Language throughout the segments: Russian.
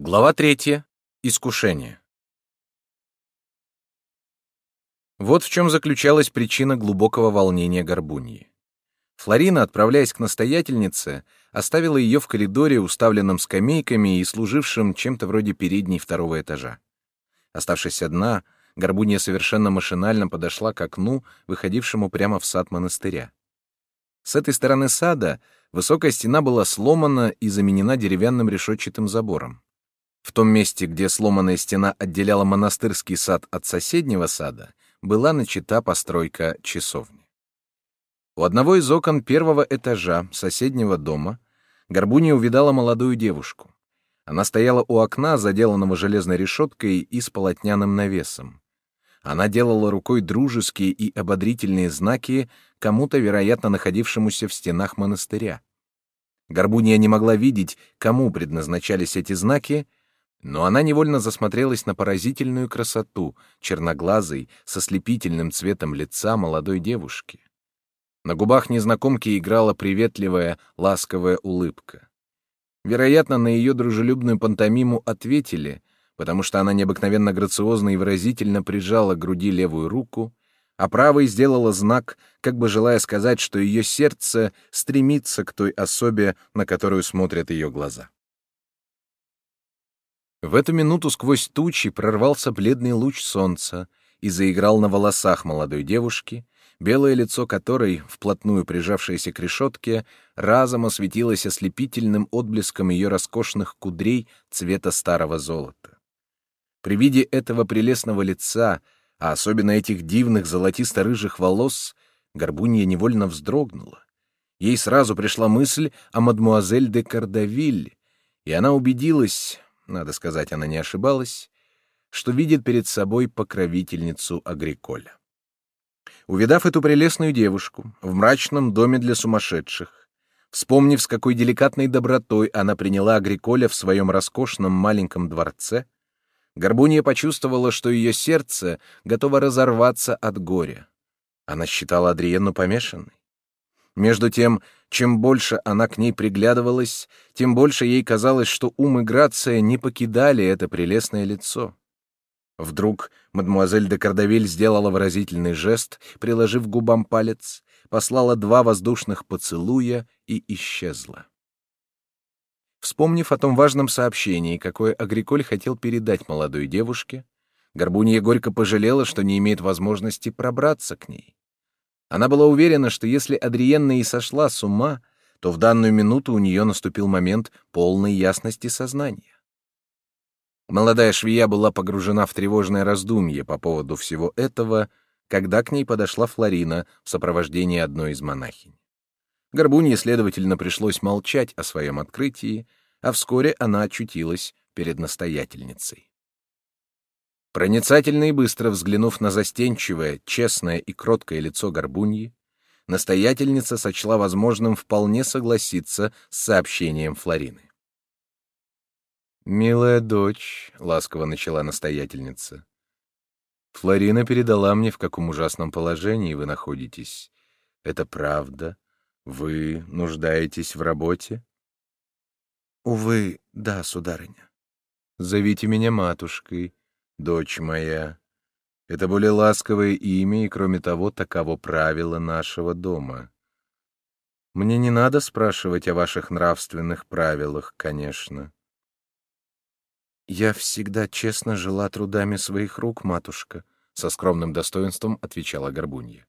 Глава третья. Искушение. Вот в чем заключалась причина глубокого волнения Горбуньи. Флорина, отправляясь к настоятельнице, оставила ее в коридоре, уставленном скамейками и служившем чем-то вроде передней второго этажа. Оставшись одна, Горбунья совершенно машинально подошла к окну, выходившему прямо в сад монастыря. С этой стороны сада высокая стена была сломана и заменена деревянным решетчатым забором. В том месте, где сломанная стена отделяла монастырский сад от соседнего сада, была начата постройка часовни. У одного из окон первого этажа соседнего дома Горбуния увидала молодую девушку. Она стояла у окна, заделанного железной решеткой и с полотняным навесом. Она делала рукой дружеские и ободрительные знаки кому-то, вероятно, находившемуся в стенах монастыря. Горбуния не могла видеть, кому предназначались эти знаки, но она невольно засмотрелась на поразительную красоту черноглазой, со слепительным цветом лица молодой девушки. На губах незнакомки играла приветливая, ласковая улыбка. Вероятно, на ее дружелюбную пантомиму ответили, потому что она необыкновенно грациозно и выразительно прижала к груди левую руку, а правой сделала знак, как бы желая сказать, что ее сердце стремится к той особе, на которую смотрят ее глаза. В эту минуту сквозь тучи прорвался бледный луч солнца и заиграл на волосах молодой девушки, белое лицо которой, вплотную прижавшееся к решетке, разом осветилось ослепительным отблеском ее роскошных кудрей цвета старого золота. При виде этого прелестного лица, а особенно этих дивных золотисто-рыжих волос, Горбунья невольно вздрогнула. Ей сразу пришла мысль о мадмуазель де Кардавиль, и она убедилась, надо сказать, она не ошибалась, что видит перед собой покровительницу Агриколя. Увидав эту прелестную девушку в мрачном доме для сумасшедших, вспомнив, с какой деликатной добротой она приняла Агриколя в своем роскошном маленьком дворце, Горбунья почувствовала, что ее сердце готово разорваться от горя. Она считала Адриенну помешанной. Между тем, чем больше она к ней приглядывалась, тем больше ей казалось, что ум и грация не покидали это прелестное лицо. Вдруг мадмуазель де Кардавиль сделала выразительный жест, приложив губам палец, послала два воздушных поцелуя и исчезла. Вспомнив о том важном сообщении, какое Агриколь хотел передать молодой девушке, Горбунья горько пожалела, что не имеет возможности пробраться к ней. Она была уверена, что если Адриенна и сошла с ума, то в данную минуту у нее наступил момент полной ясности сознания. Молодая швея была погружена в тревожное раздумье по поводу всего этого, когда к ней подошла Флорина в сопровождении одной из монахинь. Горбунье, следовательно, пришлось молчать о своем открытии, а вскоре она очутилась перед настоятельницей. Проницательно и быстро взглянув на застенчивое, честное и кроткое лицо горбуньи, настоятельница сочла возможным вполне согласиться с сообщением Флорины. «Милая дочь», — ласково начала настоятельница, — «Флорина передала мне, в каком ужасном положении вы находитесь. Это правда? Вы нуждаетесь в работе?» «Увы, да, сударыня». «Зовите меня матушкой, дочь моя. Это более ласковое имя, и, кроме того, таково правило нашего дома. Мне не надо спрашивать о ваших нравственных правилах, конечно. Я всегда честно жила трудами своих рук, матушка, со скромным достоинством отвечала Горбунья.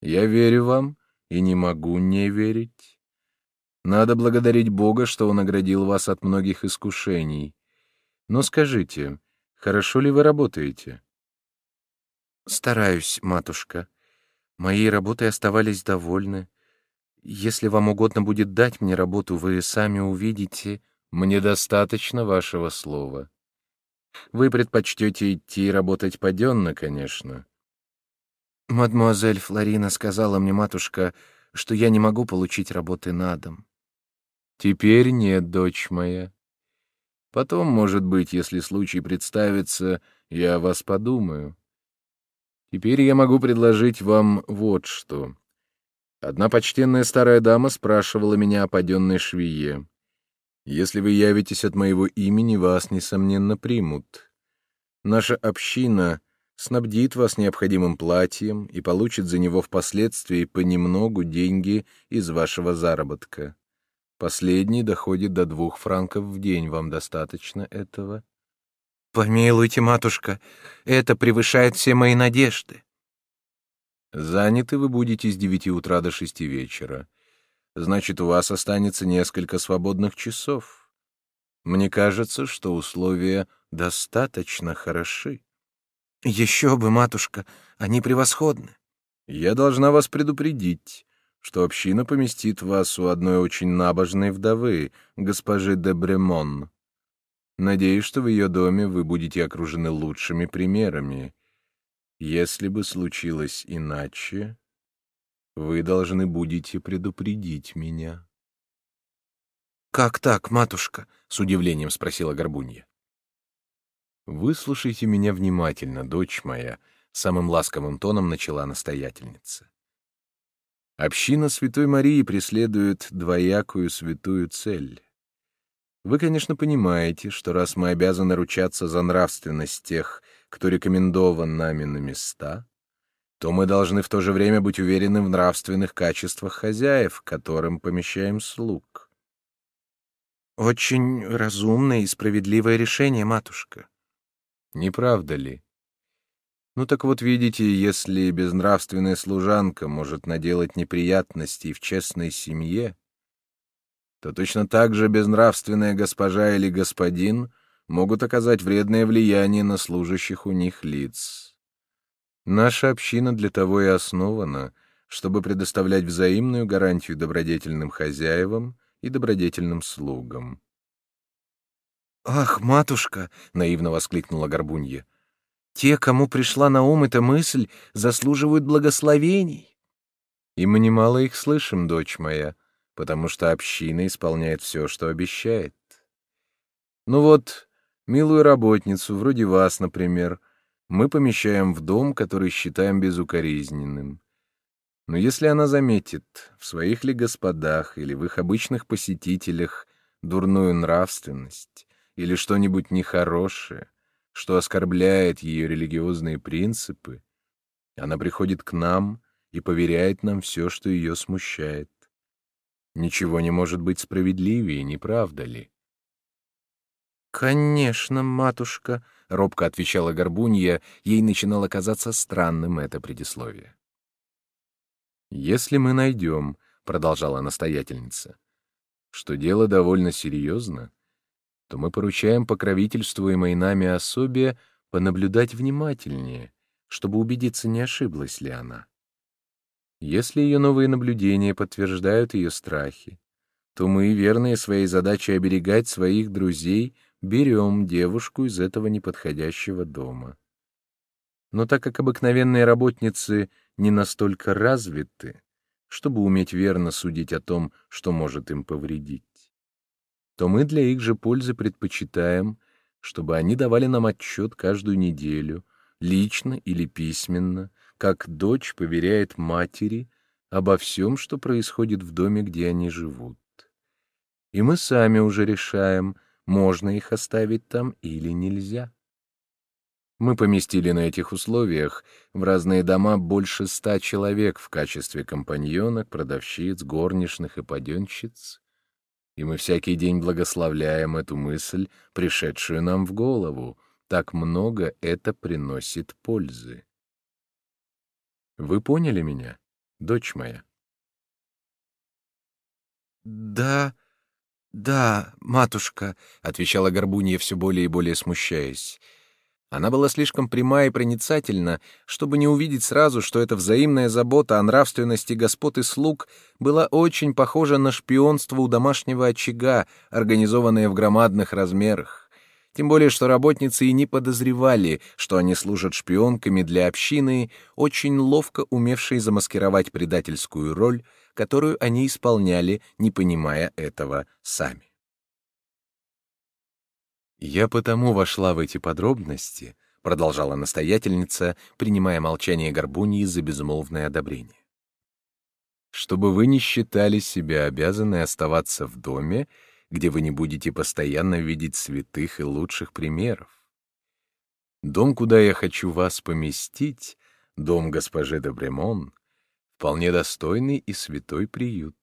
Я верю вам и не могу не верить. Надо благодарить Бога, что Он оградил вас от многих искушений. Но скажите, Хорошо ли вы работаете? Стараюсь, матушка. Моей работой оставались довольны. Если вам угодно будет дать мне работу, вы сами увидите. Мне достаточно вашего слова. Вы предпочтете идти работать паденно, конечно. Мадемуазель Флорина сказала мне, матушка, что я не могу получить работы на дом. Теперь нет, дочь моя. Потом, может быть, если случай представится, я о вас подумаю. Теперь я могу предложить вам вот что. Одна почтенная старая дама спрашивала меня о паденной швее. Если вы явитесь от моего имени, вас, несомненно, примут. Наша община снабдит вас необходимым платьем и получит за него впоследствии понемногу деньги из вашего заработка. Последний доходит до двух франков в день. Вам достаточно этого? Помилуйте, матушка, это превышает все мои надежды. Заняты вы будете с девяти утра до шести вечера. Значит, у вас останется несколько свободных часов. Мне кажется, что условия достаточно хороши. Еще бы, матушка, они превосходны. Я должна вас предупредить, что община поместит вас у одной очень набожной вдовы, госпожи де Бремон. Надеюсь, что в ее доме вы будете окружены лучшими примерами. Если бы случилось иначе, вы должны будете предупредить меня. — Как так, матушка? — с удивлением спросила Горбунья. «Выслушайте меня внимательно, дочь моя», — самым ласковым тоном начала настоятельница. Община Святой Марии преследует двоякую святую цель. Вы, конечно, понимаете, что раз мы обязаны ручаться за нравственность тех, кто рекомендован нами на места, то мы должны в то же время быть уверены в нравственных качествах хозяев, которым помещаем слуг. Очень разумное и справедливое решение, матушка. Не правда ли? Ну так вот, видите, если безнравственная служанка может наделать неприятностей в честной семье, то точно так же безнравственная госпожа или господин могут оказать вредное влияние на служащих у них лиц. Наша община для того и основана, чтобы предоставлять взаимную гарантию добродетельным хозяевам и добродетельным слугам. «Ах, матушка!» — наивно воскликнула Горбунья. «Те, кому пришла на ум эта мысль, заслуживают благословений». «И мы немало их слышим, дочь моя, потому что община исполняет все, что обещает. Ну вот, милую работницу, вроде вас, например, мы помещаем в дом, который считаем безукоризненным. Но если она заметит в своих ли господах или в их обычных посетителях дурную нравственность, или что-нибудь нехорошее, что оскорбляет ее религиозные принципы, она приходит к нам и поверяет нам все, что ее смущает. Ничего не может быть справедливее, не правда ли? «Конечно, матушка», — робко отвечала Горбунья, ей начинало казаться странным это предисловие. «Если мы найдем», — продолжала настоятельница, — «что дело довольно серьезно, то мы поручаем покровительствуемой нами особе понаблюдать внимательнее, чтобы убедиться, не ошиблась ли она. Если ее новые наблюдения подтверждают ее страхи, то мы, верные своей задаче оберегать своих друзей, берем девушку из этого неподходящего дома. Но так как обыкновенные работницы не настолько развиты, чтобы уметь верно судить о том, что может им повредить, то мы для их же пользы предпочитаем, чтобы они давали нам отчет каждую неделю, лично или письменно, как дочь поверяет матери обо всем, что происходит в доме, где они живут. И мы сами уже решаем, можно их оставить там или нельзя. Мы поместили на этих условиях в разные дома больше ста человек в качестве компаньонок, продавщиц, горничных и паденщиц, и мы всякий день благословляем эту мысль, пришедшую нам в голову. Так много это приносит пользы. Вы поняли меня, дочь моя? «Да, да, матушка», — отвечала Горбунья, все более и более смущаясь. Она была слишком пряма и проницательна, чтобы не увидеть сразу, что эта взаимная забота о нравственности господ и слуг была очень похожа на шпионство у домашнего очага, организованное в громадных размерах. Тем более, что работницы и не подозревали, что они служат шпионками для общины, очень ловко умевшей замаскировать предательскую роль, которую они исполняли, не понимая этого сами. «Я потому вошла в эти подробности», — продолжала настоятельница, принимая молчание Горбуньи за безмолвное одобрение. «Чтобы вы не считали себя обязаны оставаться в доме, где вы не будете постоянно видеть святых и лучших примеров. Дом, куда я хочу вас поместить, дом госпожи де Бремон, вполне достойный и святой приют.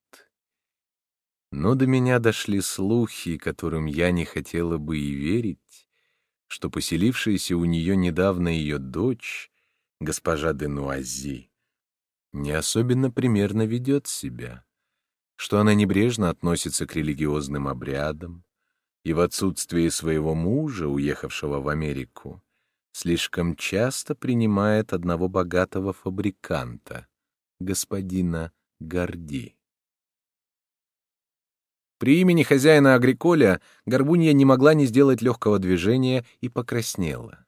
Но до меня дошли слухи, которым я не хотела бы и верить, что поселившаяся у нее недавно ее дочь, госпожа де Нуази, не особенно примерно ведет себя, что она небрежно относится к религиозным обрядам и в отсутствие своего мужа, уехавшего в Америку, слишком часто принимает одного богатого фабриканта, господина Горди. При имени хозяина Агриколя Горбунья не могла не сделать легкого движения и покраснела.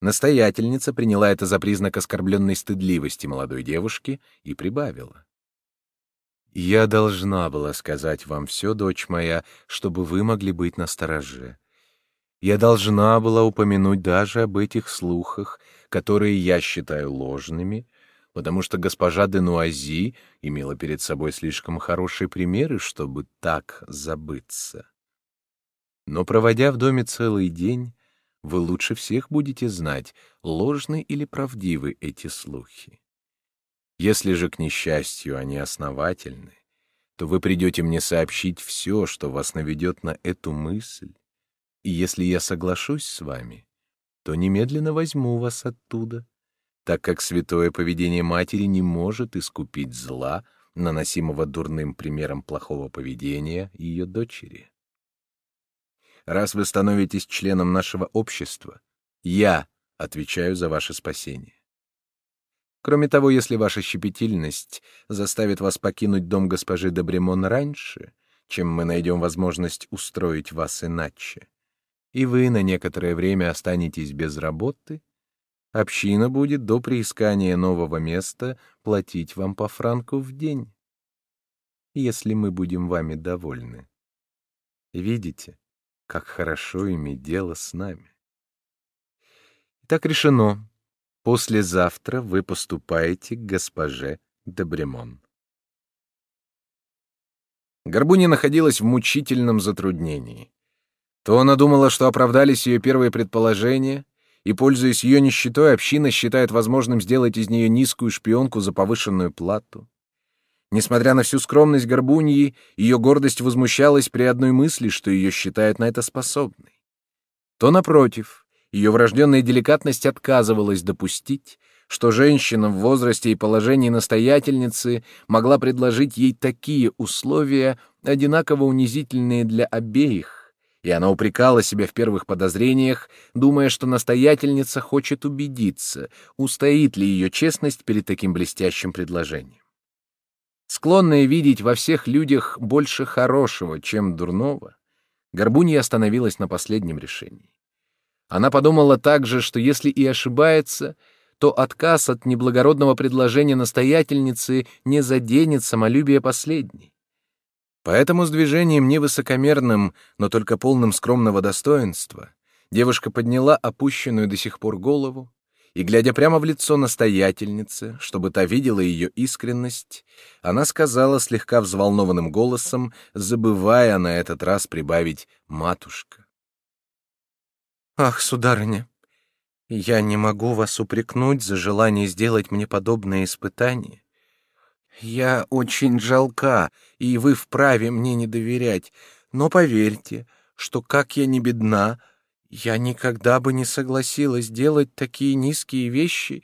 Настоятельница приняла это за признак оскорбленной стыдливости молодой девушки и прибавила. «Я должна была сказать вам все, дочь моя, чтобы вы могли быть настороже. Я должна была упомянуть даже об этих слухах, которые я считаю ложными, потому что госпожа де Нуази имела перед собой слишком хорошие примеры, чтобы так забыться. Но проводя в доме целый день, вы лучше всех будете знать, ложны или правдивы эти слухи. Если же, к несчастью, они основательны, то вы придете мне сообщить все, что вас наведет на эту мысль, и если я соглашусь с вами, то немедленно возьму вас оттуда так как святое поведение матери не может искупить зла, наносимого дурным примером плохого поведения ее дочери. Раз вы становитесь членом нашего общества, я отвечаю за ваше спасение. Кроме того, если ваша щепетильность заставит вас покинуть дом госпожи Добремон раньше, чем мы найдем возможность устроить вас иначе, и вы на некоторое время останетесь без работы, Община будет до приискания нового места платить вам по франку в день, если мы будем вами довольны. Видите, как хорошо иметь дело с нами. Так решено. Послезавтра вы поступаете к госпоже Дебремон. Горбуни находилась в мучительном затруднении. То она думала, что оправдались ее первые предположения, и, пользуясь ее нищетой, община считает возможным сделать из нее низкую шпионку за повышенную плату. Несмотря на всю скромность Горбуньи, ее гордость возмущалась при одной мысли, что ее считают на это способной. То, напротив, ее врожденная деликатность отказывалась допустить, что женщина в возрасте и положении настоятельницы могла предложить ей такие условия, одинаково унизительные для обеих, и она упрекала себя в первых подозрениях, думая, что настоятельница хочет убедиться, устоит ли ее честность перед таким блестящим предложением. Склонная видеть во всех людях больше хорошего, чем дурного, Горбунья остановилась на последнем решении. Она подумала также, что если и ошибается, то отказ от неблагородного предложения настоятельницы не заденет самолюбие последней. Поэтому с движением невысокомерным, но только полным скромного достоинства, девушка подняла опущенную до сих пор голову и, глядя прямо в лицо настоятельницы, чтобы та видела ее искренность, она сказала слегка взволнованным голосом, забывая на этот раз прибавить «матушка». «Ах, сударыня, я не могу вас упрекнуть за желание сделать мне подобное испытание. Я очень жалка, и вы вправе мне не доверять. Но поверьте, что как я не бедна, я никогда бы не согласилась делать такие низкие вещи,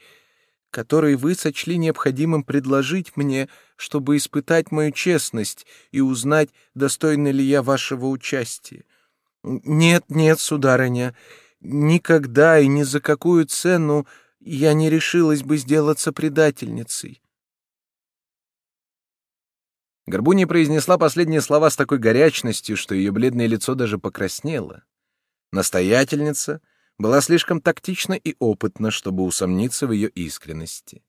которые вы сочли необходимым предложить мне, чтобы испытать мою честность и узнать, достойна ли я вашего участия. Нет, нет, сударыня, никогда и ни за какую цену я не решилась бы сделаться предательницей. Горбунья произнесла последние слова с такой горячностью, что ее бледное лицо даже покраснело. Настоятельница была слишком тактична и опытна, чтобы усомниться в ее искренности.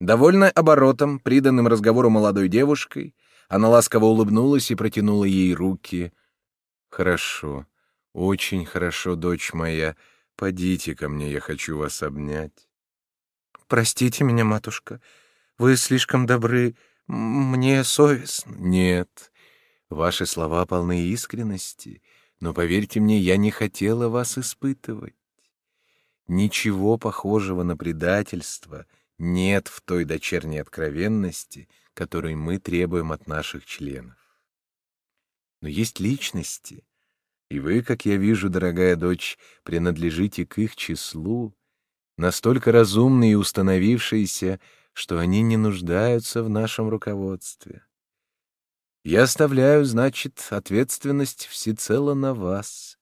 Довольная оборотом, приданным разговору молодой девушкой, она ласково улыбнулась и протянула ей руки. «Хорошо, очень хорошо, дочь моя. Подите ко мне, я хочу вас обнять». «Простите меня, матушка, вы слишком добры мне совестно. Нет, Ваши слова полны искренности, но, поверьте мне, я не хотела вас испытывать. Ничего похожего на предательство нет в той дочерней откровенности, которую мы требуем от наших членов. Но есть личности, и вы, как я вижу, дорогая дочь, принадлежите к их числу, настолько разумные и установившиеся, что они не нуждаются в нашем руководстве. Я оставляю, значит, ответственность всецело на вас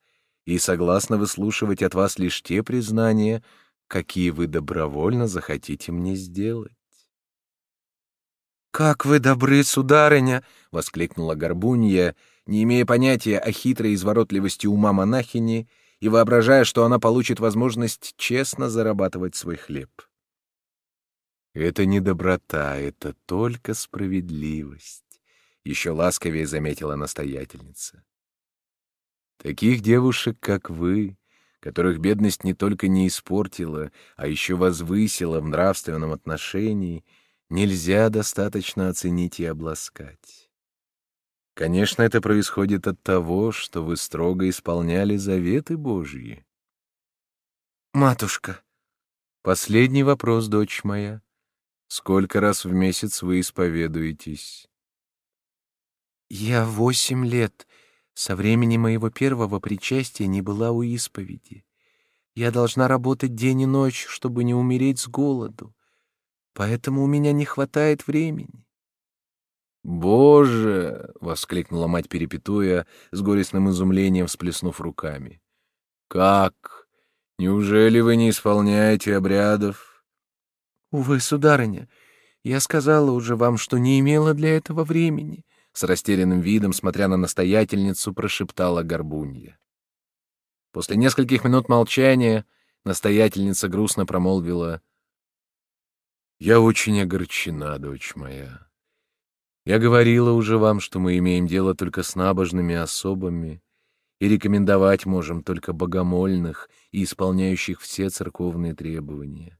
и согласна выслушивать от вас лишь те признания, какие вы добровольно захотите мне сделать. «Как вы добры, сударыня!» — воскликнула Горбунья, не имея понятия о хитрой изворотливости ума монахини и воображая, что она получит возможность честно зарабатывать свой хлеб. «Это не доброта, это только справедливость», — еще ласковее заметила настоятельница. «Таких девушек, как вы, которых бедность не только не испортила, а еще возвысила в нравственном отношении, нельзя достаточно оценить и обласкать. Конечно, это происходит от того, что вы строго исполняли заветы Божьи. Матушка. Последний вопрос, дочь моя. Сколько раз в месяц вы исповедуетесь? Я восемь лет. Со времени моего первого причастия не была у исповеди. Я должна работать день и ночь, чтобы не умереть с голоду. Поэтому у меня не хватает времени. «Боже!» — воскликнула мать Перепетуя, с горестным изумлением всплеснув руками. «Как? Неужели вы не исполняете обрядов?» «Увы, сударыня, я сказала уже вам, что не имела для этого времени», — с растерянным видом, смотря на настоятельницу, прошептала Горбунья. После нескольких минут молчания настоятельница грустно промолвила «Я очень огорчена, дочь моя». Я говорила уже вам, что мы имеем дело только с набожными особами и рекомендовать можем только богомольных и исполняющих все церковные требования.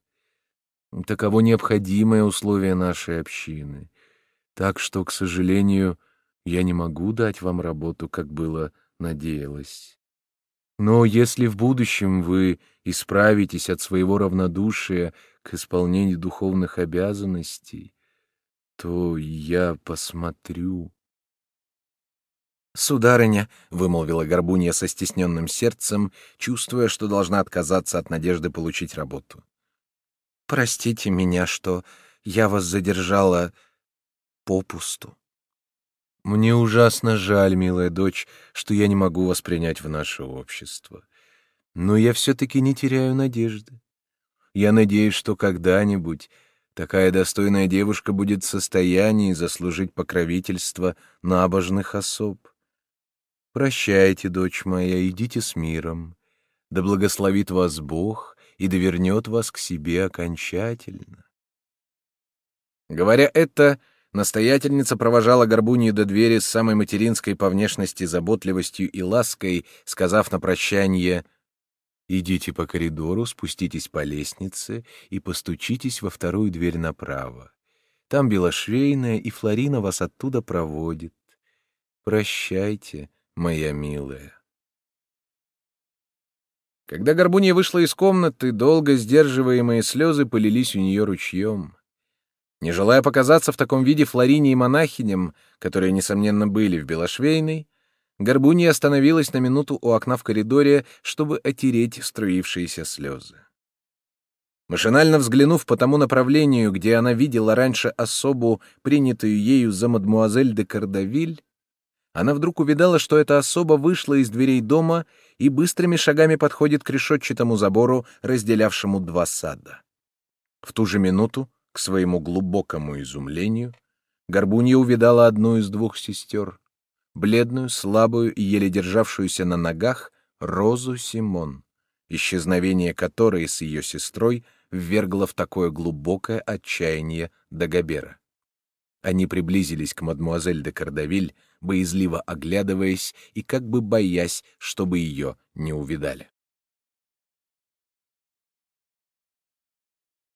Таково необходимое условие нашей общины. Так что, к сожалению, я не могу дать вам работу, как было надеялась. Но если в будущем вы исправитесь от своего равнодушия к исполнению духовных обязанностей, то я посмотрю. «Сударыня», — вымолвила Горбунья со стесненным сердцем, чувствуя, что должна отказаться от надежды получить работу. «Простите меня, что я вас задержала попусту». «Мне ужасно жаль, милая дочь, что я не могу вас принять в наше общество. Но я все-таки не теряю надежды. Я надеюсь, что когда-нибудь Такая достойная девушка будет в состоянии заслужить покровительство набожных особ. Прощайте, дочь моя, идите с миром. Да благословит вас Бог и довернет вас к себе окончательно. Говоря это, настоятельница провожала Горбунью до двери с самой материнской по внешности заботливостью и лаской, сказав на прощание Идите по коридору, спуститесь по лестнице и постучитесь во вторую дверь направо. Там белошвейная, и Флорина вас оттуда проводит. Прощайте, моя милая. Когда Горбунья вышла из комнаты, долго сдерживаемые слезы полились у нее ручьем. Не желая показаться в таком виде Флорине и монахиням, которые, несомненно, были в Белошвейной, Горбунья остановилась на минуту у окна в коридоре, чтобы отереть струившиеся слезы. Машинально взглянув по тому направлению, где она видела раньше особу, принятую ею за мадмуазель де Кардавиль, она вдруг увидала, что эта особа вышла из дверей дома и быстрыми шагами подходит к решетчатому забору, разделявшему два сада. В ту же минуту, к своему глубокому изумлению, Горбунья увидала одну из двух сестер бледную, слабую и еле державшуюся на ногах Розу Симон, исчезновение которой с ее сестрой ввергло в такое глубокое отчаяние Дагобера. Они приблизились к мадмуазель де Кардавиль, боязливо оглядываясь и как бы боясь, чтобы ее не увидали.